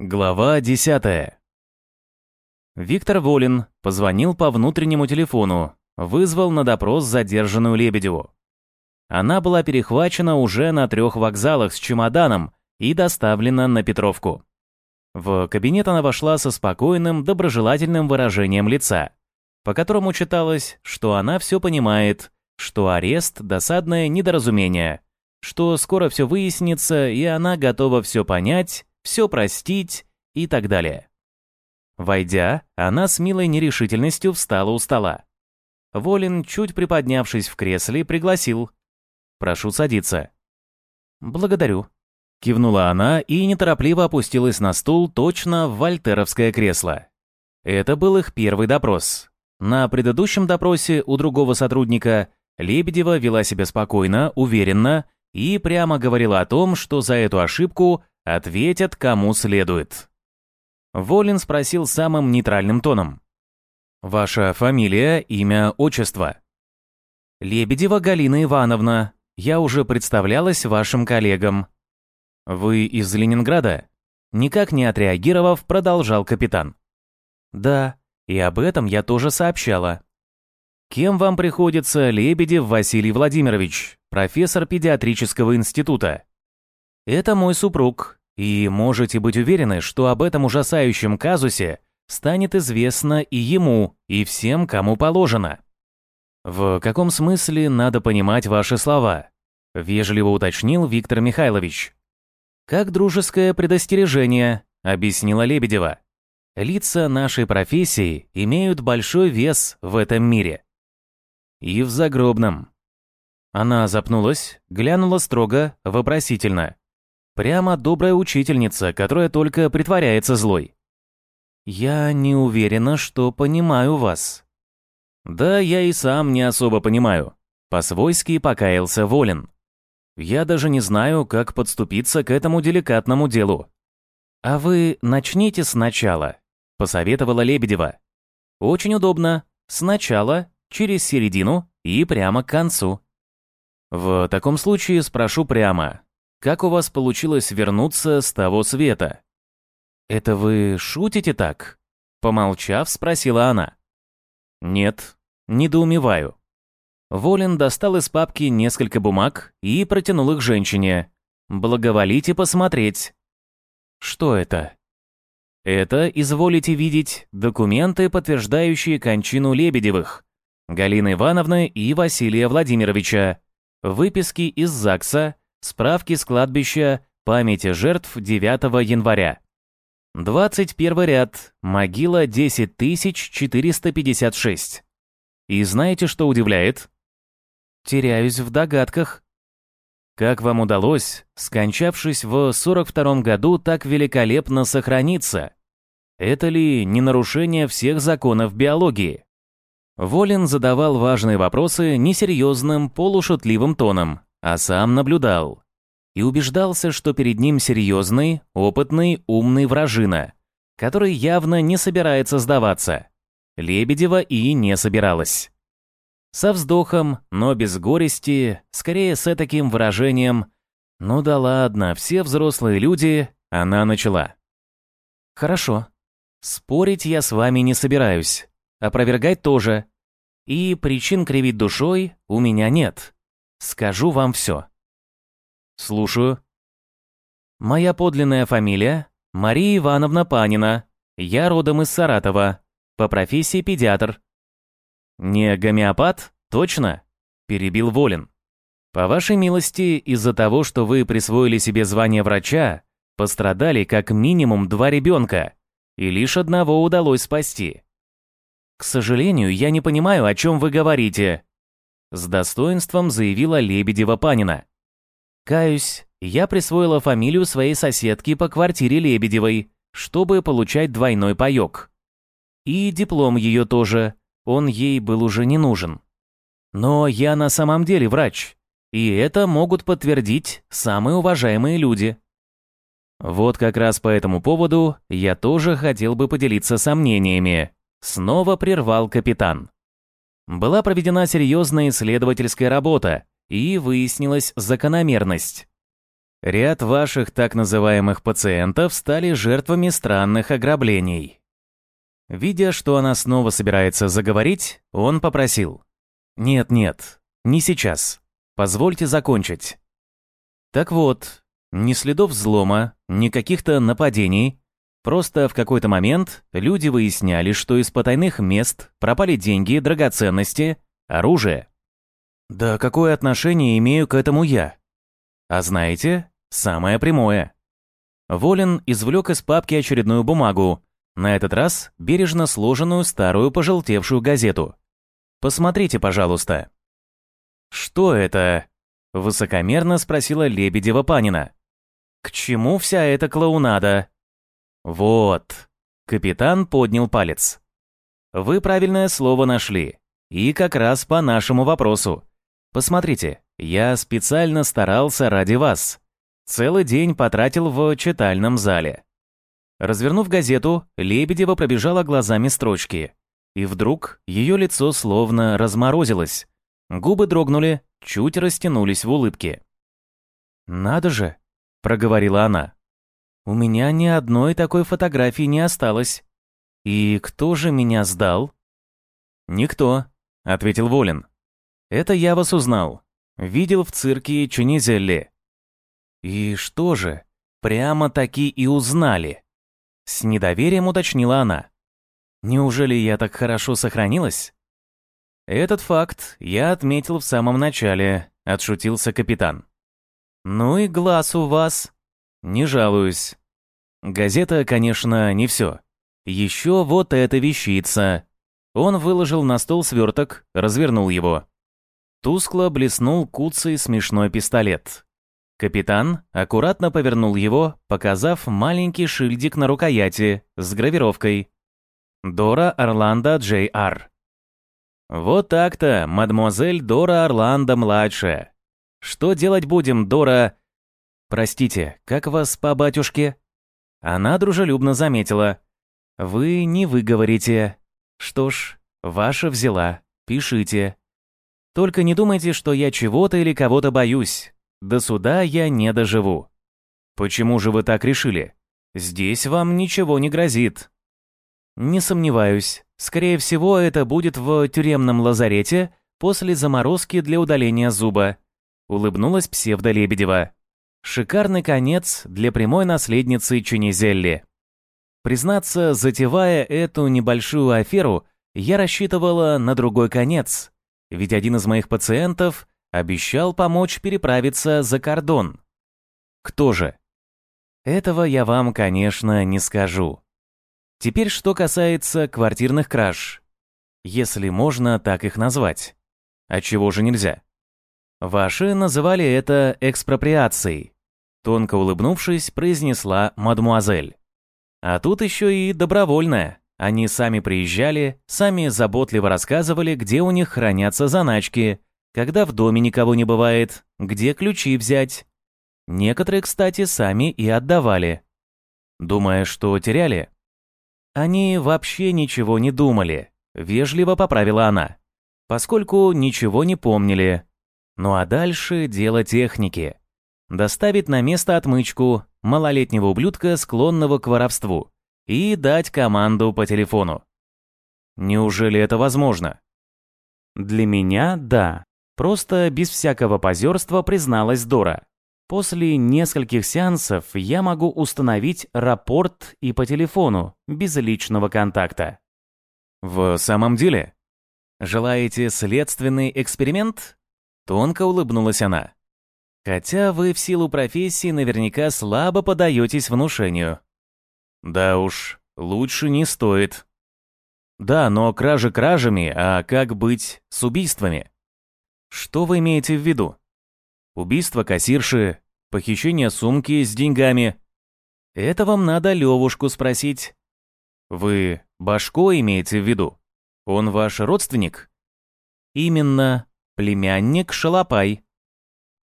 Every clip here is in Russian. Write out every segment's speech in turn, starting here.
Глава 10. Виктор Волин позвонил по внутреннему телефону, вызвал на допрос задержанную Лебедеву. Она была перехвачена уже на трех вокзалах с чемоданом и доставлена на Петровку. В кабинет она вошла со спокойным, доброжелательным выражением лица, по которому читалось, что она все понимает, что арест – досадное недоразумение, что скоро все выяснится, и она готова все понять, все простить и так далее. Войдя, она с милой нерешительностью встала у стола. Волин, чуть приподнявшись в кресле, пригласил. «Прошу садиться». «Благодарю», — кивнула она и неторопливо опустилась на стул точно в вольтеровское кресло. Это был их первый допрос. На предыдущем допросе у другого сотрудника Лебедева вела себя спокойно, уверенно и прямо говорила о том, что за эту ошибку Ответят, кому следует. Волин спросил самым нейтральным тоном. «Ваша фамилия, имя, отчество?» «Лебедева Галина Ивановна. Я уже представлялась вашим коллегам». «Вы из Ленинграда?» Никак не отреагировав, продолжал капитан. «Да, и об этом я тоже сообщала». «Кем вам приходится Лебедев Василий Владимирович, профессор педиатрического института?» «Это мой супруг, и можете быть уверены, что об этом ужасающем казусе станет известно и ему, и всем, кому положено. В каком смысле надо понимать ваши слова? Вежливо уточнил Виктор Михайлович. Как дружеское предостережение, объяснила Лебедева. Лица нашей профессии имеют большой вес в этом мире. И в загробном. Она запнулась, глянула строго, вопросительно. Прямо добрая учительница, которая только притворяется злой. Я не уверена, что понимаю вас. Да, я и сам не особо понимаю. По-свойски покаялся Волин. Я даже не знаю, как подступиться к этому деликатному делу. А вы начните сначала, посоветовала Лебедева. Очень удобно. Сначала, через середину и прямо к концу. В таком случае спрошу прямо, как у вас получилось вернуться с того света?» «Это вы шутите так?» Помолчав, спросила она. «Нет, недоумеваю». Волин достал из папки несколько бумаг и протянул их женщине. «Благоволите посмотреть». «Что это?» «Это, изволите видеть, документы, подтверждающие кончину Лебедевых, Галины Ивановны и Василия Владимировича, выписки из ЗАГСа, Справки с кладбища памяти жертв 9 января. 21 ряд, могила 10456. И знаете, что удивляет? Теряюсь в догадках. Как вам удалось, скончавшись в 42 году, так великолепно сохраниться? Это ли не нарушение всех законов биологии? Волин задавал важные вопросы несерьезным, полушутливым тоном, а сам наблюдал. И убеждался, что перед ним серьезный, опытный, умный вражина, который явно не собирается сдаваться. Лебедева и не собиралась. Со вздохом, но без горести, скорее с таким выражением «Ну да ладно, все взрослые люди», она начала. «Хорошо. Спорить я с вами не собираюсь. Опровергать тоже. И причин кривить душой у меня нет. Скажу вам все. Слушаю. Моя подлинная фамилия Мария Ивановна Панина. Я родом из Саратова. По профессии педиатр. Не гомеопат? Точно? Перебил Волин. По вашей милости, из-за того, что вы присвоили себе звание врача, пострадали как минимум два ребенка, и лишь одного удалось спасти. К сожалению, я не понимаю, о чем вы говорите, с достоинством заявила Лебедева-Панина. «Каюсь, я присвоила фамилию своей соседки по квартире Лебедевой, чтобы получать двойной паёк. И диплом ее тоже, он ей был уже не нужен. Но я на самом деле врач, и это могут подтвердить самые уважаемые люди». Вот как раз по этому поводу я тоже хотел бы поделиться сомнениями. Снова прервал капитан. Была проведена серьезная исследовательская работа, и выяснилась закономерность. Ряд ваших так называемых пациентов стали жертвами странных ограблений. Видя, что она снова собирается заговорить, он попросил. «Нет-нет, не сейчас. Позвольте закончить». Так вот, ни следов взлома, ни каких-то нападений. Просто в какой-то момент люди выясняли, что из потайных мест пропали деньги, драгоценности, оружие. Да какое отношение имею к этому я? А знаете, самое прямое. Волин извлек из папки очередную бумагу, на этот раз бережно сложенную старую пожелтевшую газету. Посмотрите, пожалуйста. Что это? Высокомерно спросила Лебедева Панина. К чему вся эта клоунада? Вот. Капитан поднял палец. Вы правильное слово нашли. И как раз по нашему вопросу. Посмотрите, я специально старался ради вас. Целый день потратил в читальном зале. Развернув газету, Лебедева пробежала глазами строчки. И вдруг ее лицо словно разморозилось. Губы дрогнули, чуть растянулись в улыбке. «Надо же!» — проговорила она. «У меня ни одной такой фотографии не осталось. И кто же меня сдал?» «Никто», — ответил Волин. «Это я вас узнал. Видел в цирке Чунизелли». «И что же, прямо-таки и узнали?» С недоверием уточнила она. «Неужели я так хорошо сохранилась?» «Этот факт я отметил в самом начале», — отшутился капитан. «Ну и глаз у вас». «Не жалуюсь». Газета, конечно, не все. Еще вот эта вещица. Он выложил на стол сверток, развернул его. Тускло блеснул куцый смешной пистолет. Капитан аккуратно повернул его, показав маленький шильдик на рукояти с гравировкой. Дора Орландо Джей Ар. Вот так-то, мадемуазель Дора Орландо-младшая. Что делать будем, Дора... Простите, как вас по батюшке? Она дружелюбно заметила. Вы не выговорите. Что ж, ваша взяла. Пишите. Только не думайте, что я чего-то или кого-то боюсь. До суда я не доживу. Почему же вы так решили? Здесь вам ничего не грозит. Не сомневаюсь. Скорее всего, это будет в тюремном лазарете после заморозки для удаления зуба улыбнулась псевдо-Лебедева. Шикарный конец для прямой наследницы Чунизелли. Признаться, затевая эту небольшую аферу, я рассчитывала на другой конец, ведь один из моих пациентов обещал помочь переправиться за кордон. Кто же? Этого я вам, конечно, не скажу. Теперь что касается квартирных краж. Если можно так их назвать. А чего же нельзя? Ваши называли это экспроприацией. Тонко улыбнувшись, произнесла мадмуазель. А тут еще и добровольная. Они сами приезжали, сами заботливо рассказывали, где у них хранятся заначки, когда в доме никого не бывает, где ключи взять. Некоторые, кстати, сами и отдавали. Думая, что теряли. Они вообще ничего не думали, вежливо поправила она, поскольку ничего не помнили, ну а дальше дело техники. Доставить на место отмычку малолетнего ублюдка, склонного к воровству, и дать команду по телефону. Неужели это возможно? Для меня – да. Просто без всякого позерства призналась Дора. После нескольких сеансов я могу установить рапорт и по телефону, без личного контакта. В самом деле? Желаете следственный эксперимент? Тонко улыбнулась она. Хотя вы в силу профессии наверняка слабо подаетесь внушению. Да уж, лучше не стоит. Да, но кражи кражами, а как быть с убийствами? Что вы имеете в виду? Убийство кассирши, похищение сумки с деньгами. Это вам надо Левушку спросить. Вы Башко имеете в виду? Он ваш родственник? Именно, Племянник Шалопай.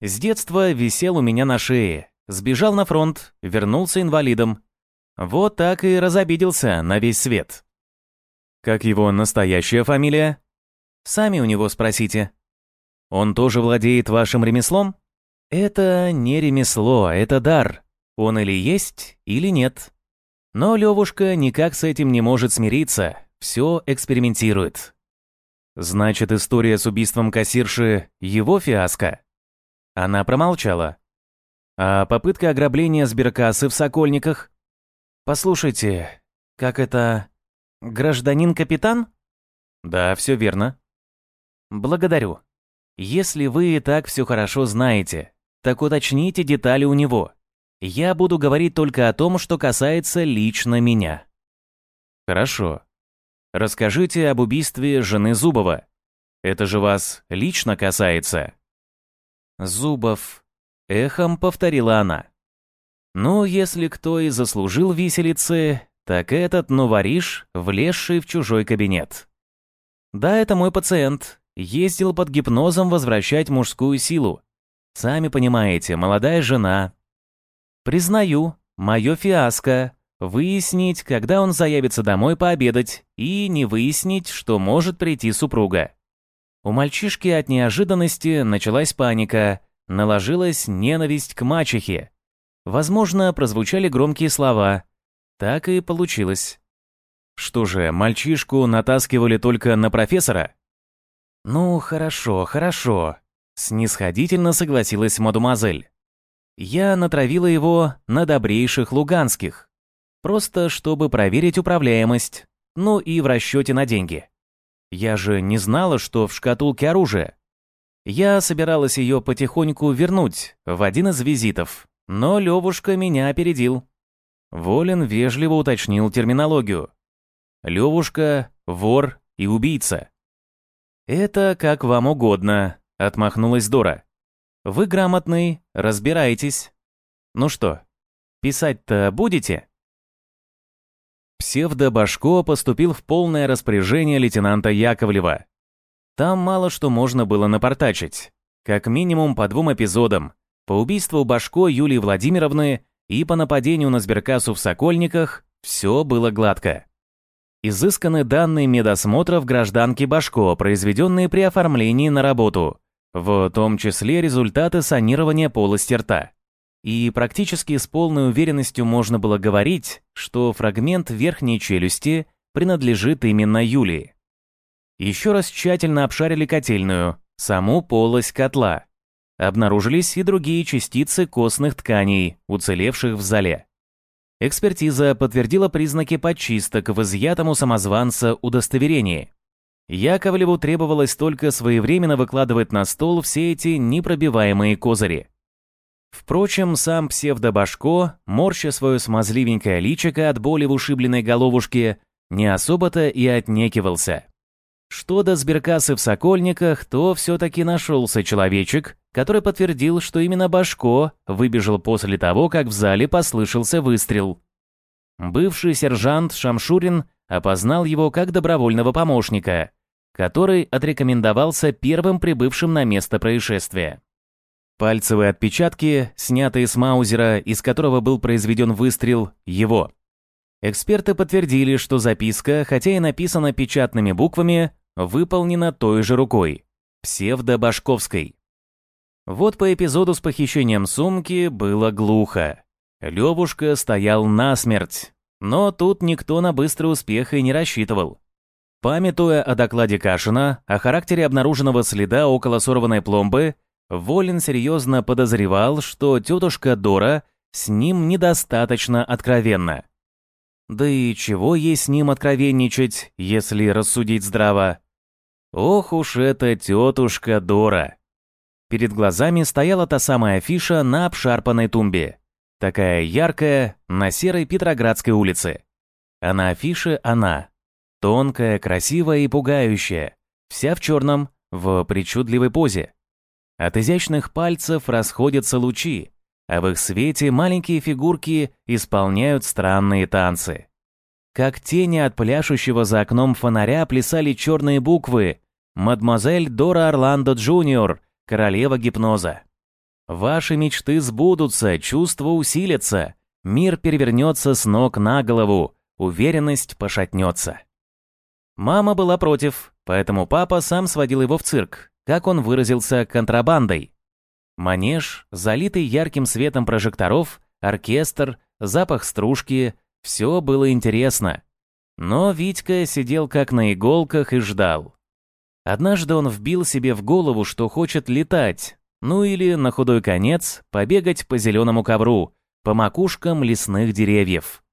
С детства висел у меня на шее. Сбежал на фронт, вернулся инвалидом. Вот так и разобиделся на весь свет. Как его настоящая фамилия? Сами у него спросите. Он тоже владеет вашим ремеслом? Это не ремесло, это дар. Он или есть, или нет. Но Левушка никак с этим не может смириться, все экспериментирует. Значит, история с убийством кассирши — его фиаско? Она промолчала. А попытка ограбления сберкассы в Сокольниках? Послушайте, как это... Гражданин-капитан? Да, все верно. Благодарю. Если вы и так все хорошо знаете, так уточните детали у него. Я буду говорить только о том, что касается лично меня. Хорошо. Расскажите об убийстве жены Зубова. Это же вас лично касается. Зубов. Эхом повторила она. Ну, если кто и заслужил виселицы, так этот новориш, влезший в чужой кабинет. Да, это мой пациент. Ездил под гипнозом возвращать мужскую силу. Сами понимаете, молодая жена. Признаю, мое фиаско. Выяснить, когда он заявится домой пообедать, и не выяснить, что может прийти супруга. У мальчишки от неожиданности началась паника, наложилась ненависть к мачехе. Возможно, прозвучали громкие слова. Так и получилось. Что же, мальчишку натаскивали только на профессора? Ну, хорошо, хорошо. Снисходительно согласилась мадемуазель. Я натравила его на добрейших луганских. Просто чтобы проверить управляемость. Ну и в расчете на деньги. Я же не знала, что в шкатулке оружие. Я собиралась ее потихоньку вернуть в один из визитов, но Левушка меня опередил. Волин вежливо уточнил терминологию. Левушка, вор и убийца. «Это как вам угодно», — отмахнулась Дора. «Вы грамотный, разбираетесь. Ну что, писать-то будете?» Псевдо-Башко поступил в полное распоряжение лейтенанта Яковлева. Там мало что можно было напортачить. Как минимум по двум эпизодам. По убийству Башко Юлии Владимировны и по нападению на сберкассу в Сокольниках все было гладко. Изысканы данные медосмотров гражданки Башко, произведенные при оформлении на работу, в том числе результаты санирования полости рта. И практически с полной уверенностью можно было говорить, что фрагмент верхней челюсти принадлежит именно Юлии. Еще раз тщательно обшарили котельную, саму полость котла. Обнаружились и другие частицы костных тканей, уцелевших в зале. Экспертиза подтвердила признаки подчисток в изъятом у самозванца удостоверении. Яковлеву требовалось только своевременно выкладывать на стол все эти непробиваемые козыри. Впрочем, сам псевдобашко, морща свое смазливенькое личико от боли в ушибленной головушке, не особо-то и отнекивался. Что до сберкассы в Сокольниках, то все-таки нашелся человечек, который подтвердил, что именно Башко выбежал после того, как в зале послышался выстрел. Бывший сержант Шамшурин опознал его как добровольного помощника, который отрекомендовался первым прибывшим на место происшествия. Пальцевые отпечатки, снятые с маузера, из которого был произведен выстрел, его. Эксперты подтвердили, что записка, хотя и написана печатными буквами, выполнена той же рукой, псевдо-башковской. Вот по эпизоду с похищением сумки было глухо. Левушка стоял насмерть, но тут никто на быстрый успех и не рассчитывал. Памятуя о докладе Кашина о характере обнаруженного следа около сорванной пломбы, Волин серьезно подозревал, что тетушка Дора с ним недостаточно откровенна. Да и чего ей с ним откровенничать, если рассудить здраво? Ох уж эта тетушка Дора! Перед глазами стояла та самая афиша на обшарпанной тумбе. Такая яркая, на серой Петроградской улице. А на афише она. Тонкая, красивая и пугающая. Вся в черном, в причудливой позе. От изящных пальцев расходятся лучи, а в их свете маленькие фигурки исполняют странные танцы. Как тени от пляшущего за окном фонаря плясали черные буквы «Мадемуазель Дора Орландо Джуниор, королева гипноза». Ваши мечты сбудутся, чувства усилятся, мир перевернется с ног на голову, уверенность пошатнется. Мама была против, поэтому папа сам сводил его в цирк, как он выразился, контрабандой. Манеж, залитый ярким светом прожекторов, оркестр, запах стружки — все было интересно. Но Витька сидел как на иголках и ждал. Однажды он вбил себе в голову, что хочет летать, ну или, на худой конец, побегать по зеленому ковру, по макушкам лесных деревьев.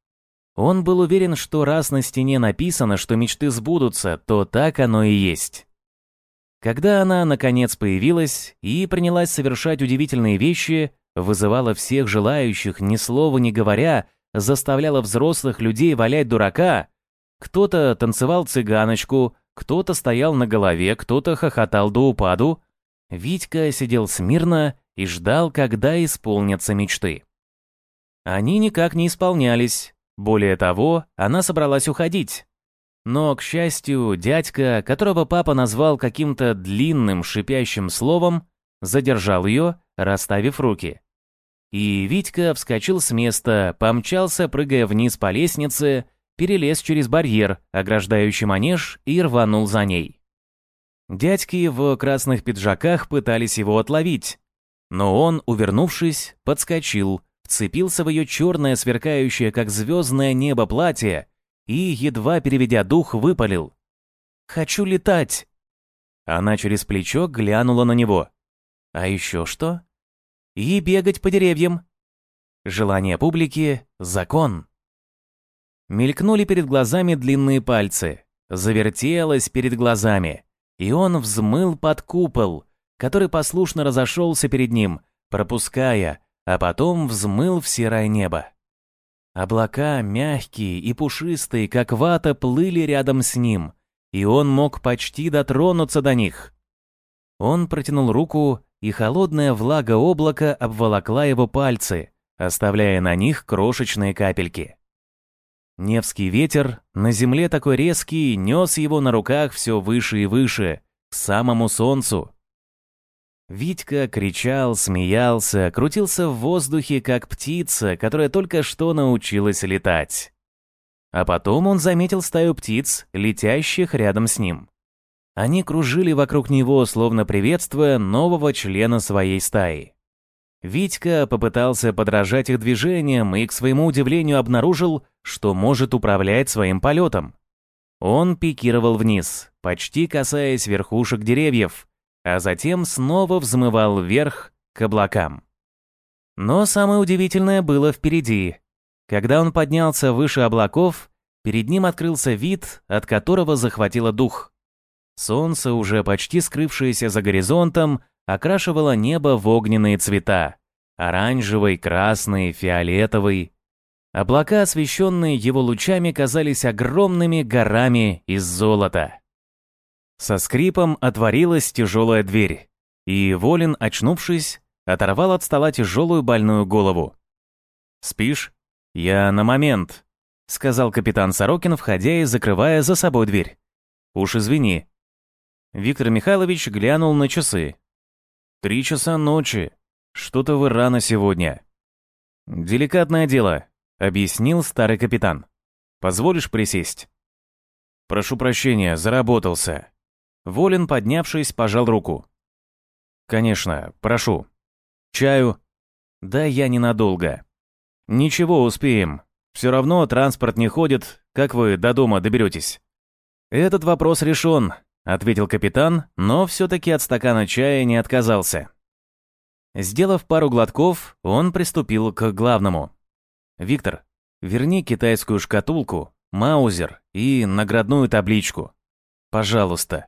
Он был уверен, что раз на стене написано, что мечты сбудутся, то так оно и есть. Когда она, наконец, появилась и принялась совершать удивительные вещи, вызывала всех желающих, ни слова не говоря, заставляла взрослых людей валять дурака, кто-то танцевал цыганочку, кто-то стоял на голове, кто-то хохотал до упаду, Витька сидел смирно и ждал, когда исполнятся мечты. Они никак не исполнялись. Более того, она собралась уходить. Но, к счастью, дядька, которого папа назвал каким-то длинным шипящим словом, задержал ее, расставив руки. И Витька вскочил с места, помчался, прыгая вниз по лестнице, перелез через барьер, ограждающий манеж, и рванул за ней. Дядьки в красных пиджаках пытались его отловить, но он, увернувшись, подскочил, вцепился в ее черное, сверкающее, как звездное небо платье и, едва переведя дух, выпалил. «Хочу летать!» Она через плечо глянула на него. «А еще что?» «И бегать по деревьям!» Желание публики — закон. Мелькнули перед глазами длинные пальцы. Завертелось перед глазами. И он взмыл под купол, который послушно разошелся перед ним, пропуская, а потом взмыл в серое небо. Облака, мягкие и пушистые, как вата, плыли рядом с ним, и он мог почти дотронуться до них. Он протянул руку, и холодная влага облака обволокла его пальцы, оставляя на них крошечные капельки. Невский ветер, на земле такой резкий, нес его на руках все выше и выше, к самому солнцу, Витька кричал, смеялся, крутился в воздухе, как птица, которая только что научилась летать. А потом он заметил стаю птиц, летящих рядом с ним. Они кружили вокруг него, словно приветствуя нового члена своей стаи. Витька попытался подражать их движениям и, к своему удивлению, обнаружил, что может управлять своим полетом. Он пикировал вниз, почти касаясь верхушек деревьев, а затем снова взмывал вверх к облакам. Но самое удивительное было впереди. Когда он поднялся выше облаков, перед ним открылся вид, от которого захватило дух. Солнце, уже почти скрывшееся за горизонтом, окрашивало небо в огненные цвета – оранжевый, красный, фиолетовый. Облака, освещенные его лучами, казались огромными горами из золота. Со скрипом отворилась тяжелая дверь, и Волин, очнувшись, оторвал от стола тяжелую больную голову. «Спишь? Я на момент», — сказал капитан Сорокин, входя и закрывая за собой дверь. «Уж извини». Виктор Михайлович глянул на часы. «Три часа ночи. Что-то вы рано сегодня». «Деликатное дело», — объяснил старый капитан. «Позволишь присесть?» «Прошу прощения, заработался. Волин, поднявшись, пожал руку. «Конечно, прошу. Чаю?» «Да я ненадолго». «Ничего, успеем. Все равно транспорт не ходит. Как вы до дома доберетесь?» «Этот вопрос решен», — ответил капитан, но все-таки от стакана чая не отказался. Сделав пару глотков, он приступил к главному. «Виктор, верни китайскую шкатулку, маузер и наградную табличку. Пожалуйста».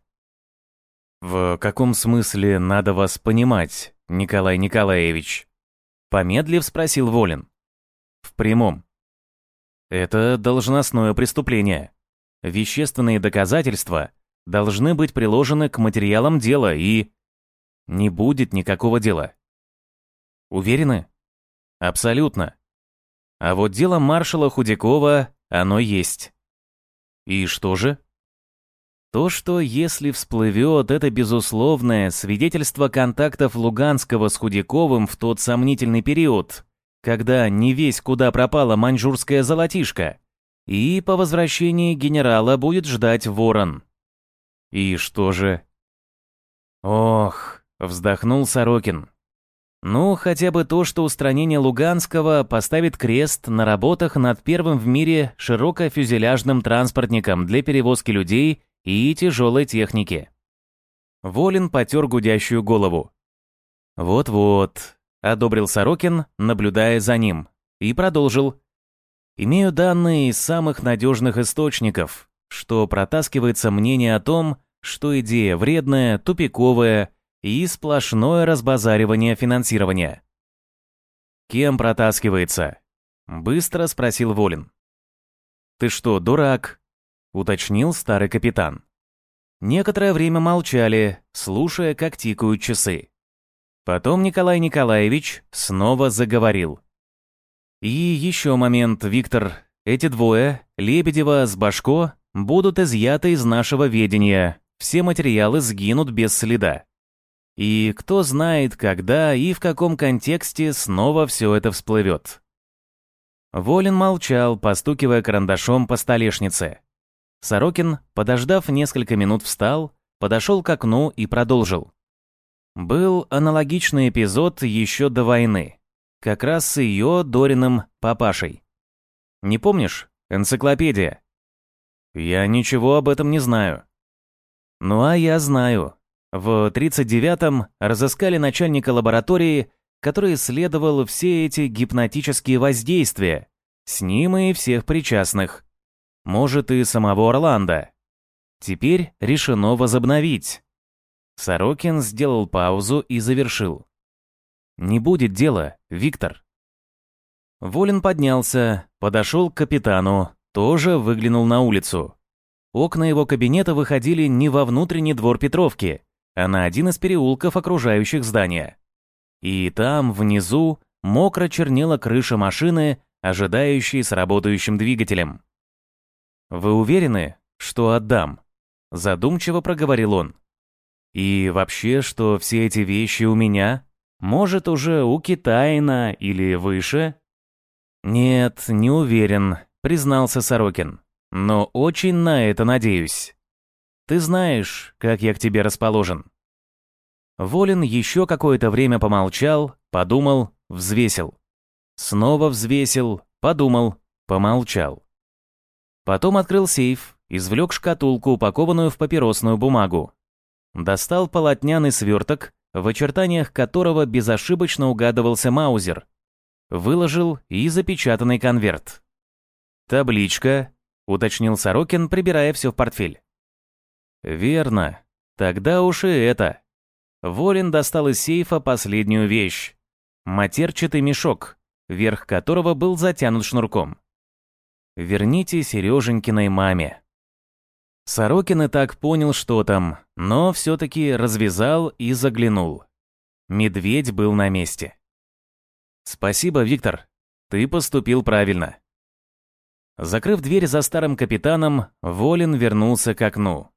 «В каком смысле надо вас понимать, Николай Николаевич?» Помедлив спросил Волин. «В прямом. Это должностное преступление. Вещественные доказательства должны быть приложены к материалам дела и... Не будет никакого дела. Уверены? Абсолютно. А вот дело маршала Худякова, оно есть. И что же? То, что если всплывет это безусловное свидетельство контактов Луганского с Худяковым в тот сомнительный период, когда не весь куда пропала маньчжурская золотишко, и по возвращении генерала будет ждать ворон. И что же? Ох, вздохнул Сорокин. Ну, хотя бы то, что устранение Луганского поставит крест на работах над первым в мире широкофюзеляжным транспортником для перевозки людей и тяжелой техники. Волин потер гудящую голову. «Вот-вот», — одобрил Сорокин, наблюдая за ним, и продолжил. «Имею данные из самых надежных источников, что протаскивается мнение о том, что идея вредная, тупиковая и сплошное разбазаривание финансирования». «Кем протаскивается?» — быстро спросил Волин. «Ты что, дурак?» — уточнил старый капитан. Некоторое время молчали, слушая, как тикают часы. Потом Николай Николаевич снова заговорил. «И еще момент, Виктор. Эти двое, Лебедева с Башко, будут изъяты из нашего ведения. Все материалы сгинут без следа. И кто знает, когда и в каком контексте снова все это всплывет». Волин молчал, постукивая карандашом по столешнице. Сорокин, подождав несколько минут, встал, подошел к окну и продолжил. Был аналогичный эпизод еще до войны, как раз с ее Дориным папашей. Не помнишь? Энциклопедия. Я ничего об этом не знаю. Ну а я знаю. В 39-м разыскали начальника лаборатории, который исследовал все эти гипнотические воздействия, с ним и всех причастных. Может, и самого Орландо. Теперь решено возобновить. Сорокин сделал паузу и завершил. «Не будет дела, Виктор». Волин поднялся, подошел к капитану, тоже выглянул на улицу. Окна его кабинета выходили не во внутренний двор Петровки, а на один из переулков, окружающих здания. И там, внизу, мокро чернела крыша машины, ожидающей с работающим двигателем. «Вы уверены, что отдам?» Задумчиво проговорил он. «И вообще, что все эти вещи у меня? Может, уже у Китайна или выше?» «Нет, не уверен», признался Сорокин. «Но очень на это надеюсь. Ты знаешь, как я к тебе расположен». Волин еще какое-то время помолчал, подумал, взвесил. Снова взвесил, подумал, помолчал. Потом открыл сейф, извлек шкатулку, упакованную в папиросную бумагу. Достал полотняный сверток, в очертаниях которого безошибочно угадывался маузер. Выложил и запечатанный конверт. «Табличка», — уточнил Сорокин, прибирая все в портфель. «Верно. Тогда уж и это». Волин достал из сейфа последнюю вещь. Матерчатый мешок, верх которого был затянут шнурком. Верните Сереженькиной маме. Сорокин и так понял, что там, но все-таки развязал и заглянул. Медведь был на месте. «Спасибо, Виктор. Ты поступил правильно». Закрыв дверь за старым капитаном, Волин вернулся к окну.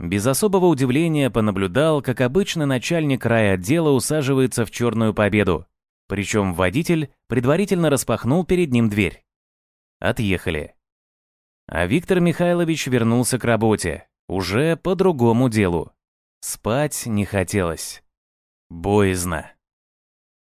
Без особого удивления понаблюдал, как обычно начальник райотдела усаживается в черную победу, причем водитель предварительно распахнул перед ним дверь. Отъехали. А Виктор Михайлович вернулся к работе, уже по другому делу. Спать не хотелось. Боязно.